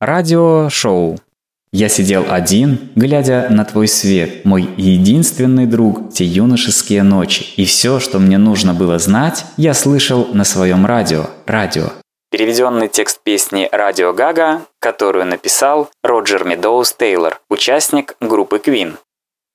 Радиошоу. Я сидел один, глядя на твой свет, мой единственный друг, те юношеские ночи. И все, что мне нужно было знать, я слышал на своем радио. Радио. Переведенный текст песни «Радио Гага», которую написал Роджер Медоуз Тейлор, участник группы Queen.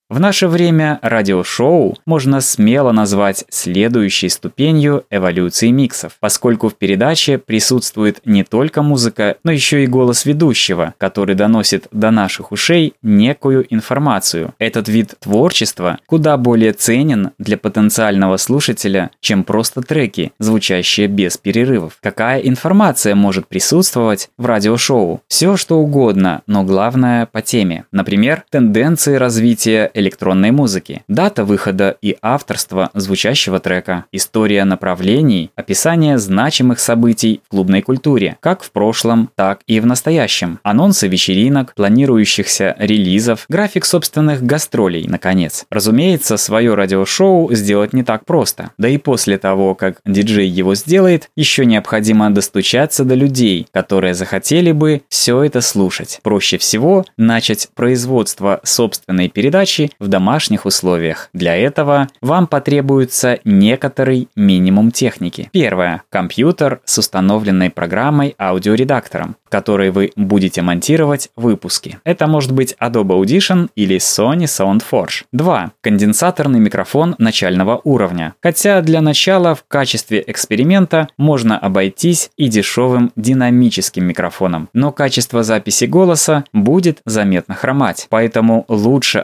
В наше время радиошоу можно смело назвать следующей ступенью эволюции миксов, поскольку в передаче присутствует не только музыка, но еще и голос ведущего, который доносит до наших ушей некую информацию. Этот вид творчества куда более ценен для потенциального слушателя, чем просто треки, звучащие без перерывов. Какая информация может присутствовать в радиошоу? Все что угодно, но главное по теме. Например, тенденции развития электронной музыки, дата выхода и авторство звучащего трека, история направлений, описание значимых событий в клубной культуре, как в прошлом, так и в настоящем, анонсы вечеринок, планирующихся релизов, график собственных гастролей, наконец. Разумеется, свое радиошоу сделать не так просто. Да и после того, как диджей его сделает, еще необходимо достучаться до людей, которые захотели бы все это слушать. Проще всего начать производство собственной передачи в домашних условиях. Для этого вам потребуется некоторый минимум техники. Первое. Компьютер с установленной программой аудиоредактором, в которой вы будете монтировать выпуски. Это может быть Adobe Audition или Sony SoundForge. 2. Конденсаторный микрофон начального уровня. Хотя для начала в качестве эксперимента можно обойтись и дешевым динамическим микрофоном, но качество записи голоса будет заметно хромать, поэтому лучше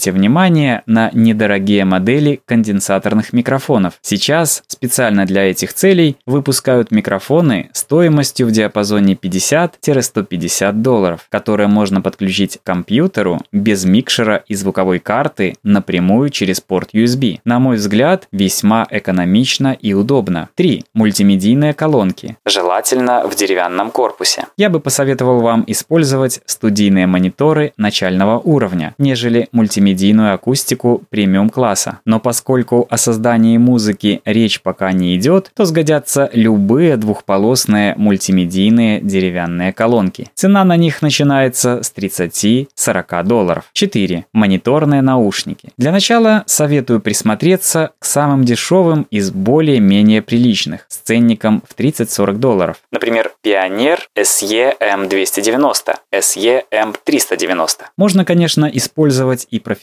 обратите внимание на недорогие модели конденсаторных микрофонов. Сейчас специально для этих целей выпускают микрофоны стоимостью в диапазоне 50-150 долларов, которые можно подключить к компьютеру без микшера и звуковой карты напрямую через порт USB. На мой взгляд, весьма экономично и удобно. 3. Мультимедийные колонки. Желательно в деревянном корпусе. Я бы посоветовал вам использовать студийные мониторы начального уровня, нежели мультимедийную акустику премиум-класса. Но поскольку о создании музыки речь пока не идет, то сгодятся любые двухполосные мультимедийные деревянные колонки. Цена на них начинается с 30-40 долларов. 4. Мониторные наушники. Для начала советую присмотреться к самым дешевым из более-менее приличных, с ценником в 30-40 долларов. Например, Pioneer SE M290, SE M390. Можно, конечно, использовать и профессиональные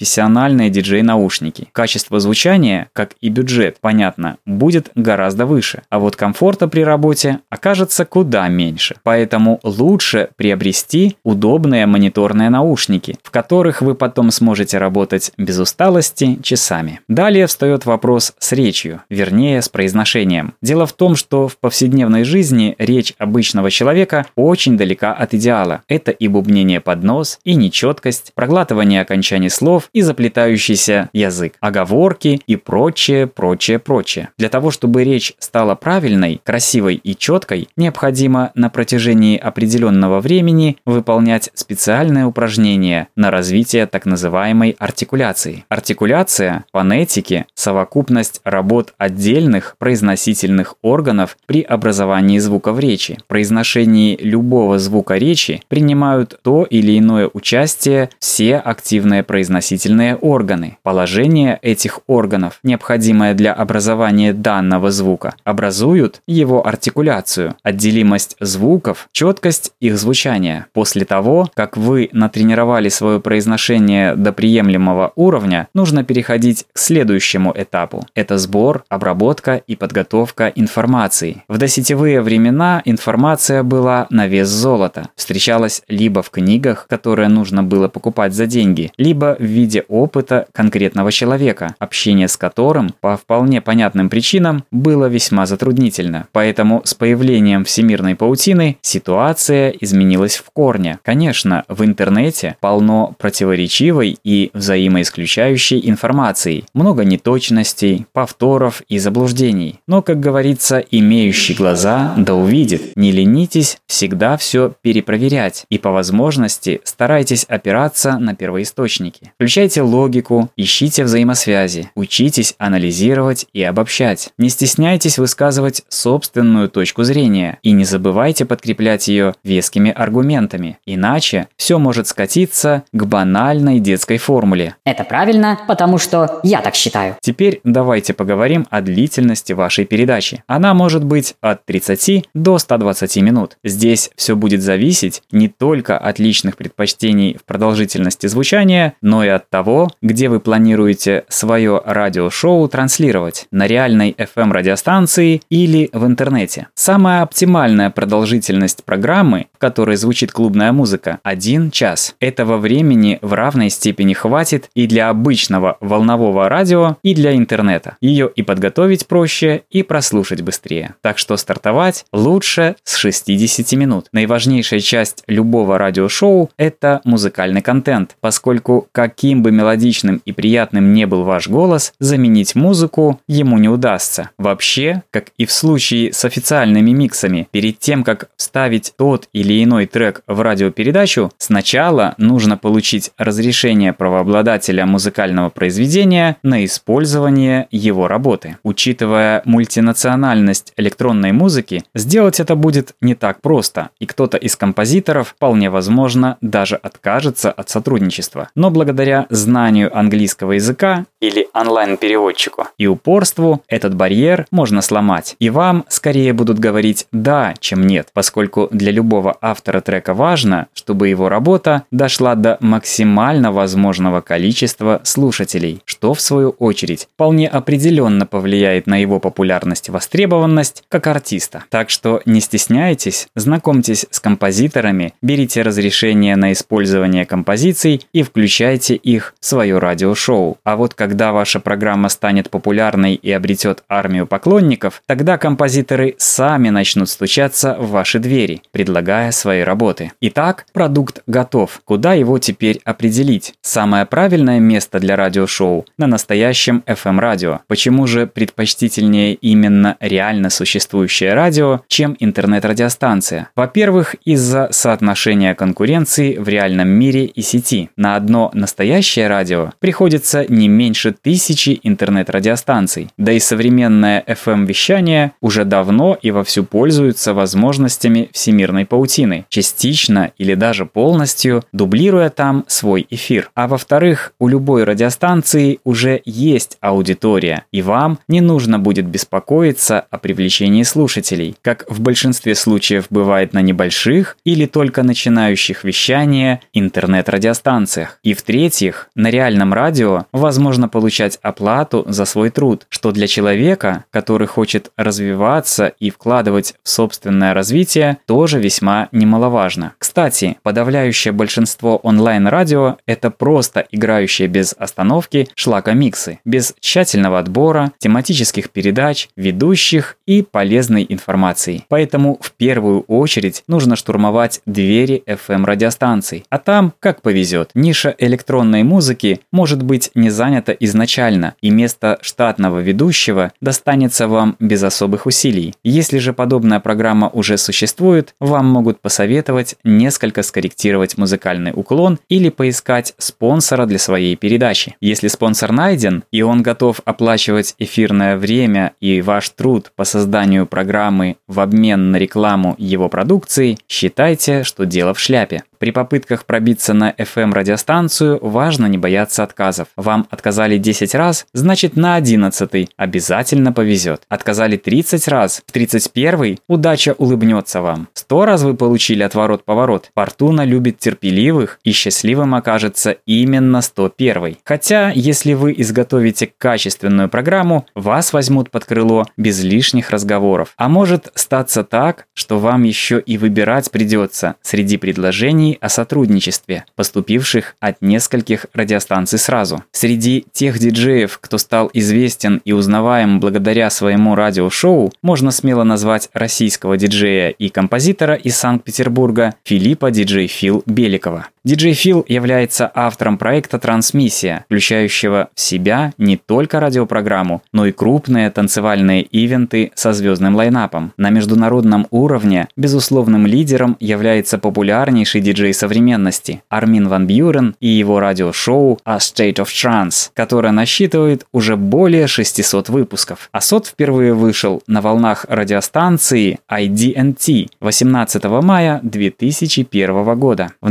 диджей-наушники. Качество звучания, как и бюджет, понятно, будет гораздо выше, а вот комфорта при работе окажется куда меньше. Поэтому лучше приобрести удобные мониторные наушники, в которых вы потом сможете работать без усталости часами. Далее встает вопрос с речью, вернее с произношением. Дело в том, что в повседневной жизни речь обычного человека очень далека от идеала. Это и бубнение под нос, и нечеткость, проглатывание окончаний слов и заплетающийся язык, оговорки и прочее, прочее, прочее. Для того, чтобы речь стала правильной, красивой и четкой, необходимо на протяжении определенного времени выполнять специальное упражнение на развитие так называемой артикуляции. Артикуляция, фонетики, совокупность работ отдельных произносительных органов при образовании звука в речи. В произношении любого звука речи принимают то или иное участие все активные произносительные органы. Положение этих органов, необходимое для образования данного звука, образуют его артикуляцию, отделимость звуков, четкость их звучания. После того, как вы натренировали свое произношение до приемлемого уровня, нужно переходить к следующему этапу. Это сбор, обработка и подготовка информации. В досетевые времена информация была на вес золота. Встречалась либо в книгах, которые нужно было покупать за деньги, либо в виде опыта конкретного человека, общение с которым по вполне понятным причинам было весьма затруднительно. Поэтому с появлением всемирной паутины ситуация изменилась в корне. Конечно, в интернете полно противоречивой и взаимоисключающей информации, много неточностей, повторов и заблуждений. Но, как говорится, имеющий глаза да увидит. Не ленитесь всегда все перепроверять и по возможности старайтесь опираться на первоисточники. Включайте Изучайте логику, ищите взаимосвязи, учитесь анализировать и обобщать. Не стесняйтесь высказывать собственную точку зрения и не забывайте подкреплять ее вескими аргументами. Иначе все может скатиться к банальной детской формуле. Это правильно, потому что я так считаю. Теперь давайте поговорим о длительности вашей передачи. Она может быть от 30 до 120 минут. Здесь все будет зависеть не только от личных предпочтений в продолжительности звучания, но и от того, где вы планируете свое радиошоу транслировать – на реальной FM-радиостанции или в интернете. Самая оптимальная продолжительность программы, в которой звучит клубная музыка – 1 час. Этого времени в равной степени хватит и для обычного волнового радио, и для интернета. Ее и подготовить проще, и прослушать быстрее. Так что стартовать лучше с 60 минут. Наиважнейшая часть любого радиошоу – это музыкальный контент, поскольку каким бы мелодичным и приятным не был ваш голос, заменить музыку ему не удастся. Вообще, как и в случае с официальными миксами, перед тем, как вставить тот или иной трек в радиопередачу, сначала нужно получить разрешение правообладателя музыкального произведения на использование его работы. Учитывая мультинациональность электронной музыки, сделать это будет не так просто, и кто-то из композиторов вполне возможно даже откажется от сотрудничества. Но благодаря знанию английского языка или онлайн-переводчику и упорству этот барьер можно сломать, и вам скорее будут говорить «да», чем «нет», поскольку для любого автора трека важно, чтобы его работа дошла до максимально возможного количества слушателей, что в свою очередь вполне определенно повлияет на его популярность и востребованность как артиста. Так что не стесняйтесь, знакомьтесь с композиторами, берите разрешение на использование композиций и включайте их свое радиошоу. А вот когда ваша программа станет популярной и обретет армию поклонников, тогда композиторы сами начнут стучаться в ваши двери, предлагая свои работы. Итак, продукт готов. Куда его теперь определить? Самое правильное место для радиошоу на настоящем FM-радио. Почему же предпочтительнее именно реально существующее радио, чем интернет-радиостанция? Во-первых, из-за соотношения конкуренции в реальном мире и сети. На одно настоящее радио приходится не меньше тысячи интернет-радиостанций. Да и современное FM-вещание уже давно и вовсю пользуется возможностями всемирной паутины, частично или даже полностью дублируя там свой эфир. А во-вторых, у любой радиостанции уже есть аудитория, и вам не нужно будет беспокоиться о привлечении слушателей, как в большинстве случаев бывает на небольших или только начинающих вещания интернет-радиостанциях. И в-третьих, на реальном радио возможно получать оплату за свой труд, что для человека, который хочет развиваться и вкладывать в собственное развитие, тоже весьма немаловажно. Кстати, подавляющее большинство онлайн-радио – это просто играющие без остановки шлакомиксы, без тщательного отбора, тематических передач, ведущих и полезной информации. Поэтому в первую очередь нужно штурмовать двери FM-радиостанций. А там, как повезет, ниша электронной музыки может быть не занята изначально, и место штатного ведущего достанется вам без особых усилий. Если же подобная программа уже существует, вам могут посоветовать несколько скорректировать музыкальный уклон или поискать спонсора для своей передачи. Если спонсор найден, и он готов оплачивать эфирное время и ваш труд по созданию программы в обмен на рекламу его продукции, считайте, что дело в шляпе. При попытках пробиться на FM-радиостанцию важно не бояться отказов. Вам отказали 10 раз, значит на 11 обязательно повезет. Отказали 30 раз, в 31 удача улыбнется вам. 100 раз вы получили отворот-поворот. Фортуна любит терпеливых и счастливым окажется именно 101. Хотя, если вы изготовите качественную программу, вас возьмут под крыло без лишних разговоров. А может статься так, что вам еще и выбирать придется среди предложений предложений о сотрудничестве, поступивших от нескольких радиостанций сразу. Среди тех диджеев, кто стал известен и узнаваем благодаря своему радиошоу, можно смело назвать российского диджея и композитора из Санкт-Петербурга Филиппа диджей Фил Беликова. Диджей Фил является автором проекта «Трансмиссия», включающего в себя не только радиопрограмму, но и крупные танцевальные ивенты со звездным лайнапом. На международном уровне безусловным лидером является популярнейший диджей современности Армин Ван Бьюрен и его радиошоу «A State of Trance», которое насчитывает уже более 600 выпусков. Асот впервые вышел на волнах радиостанции IDNT 18 мая 2001 года. В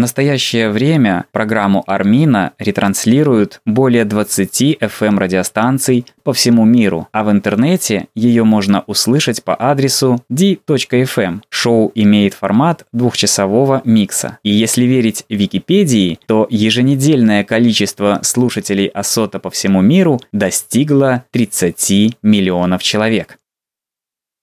настоящее время программу Армина ретранслируют более 20 FM-радиостанций по всему миру, а в интернете ее можно услышать по адресу d.fm. Шоу имеет формат двухчасового микса. И если верить Википедии, то еженедельное количество слушателей Асота по всему миру достигло 30 миллионов человек.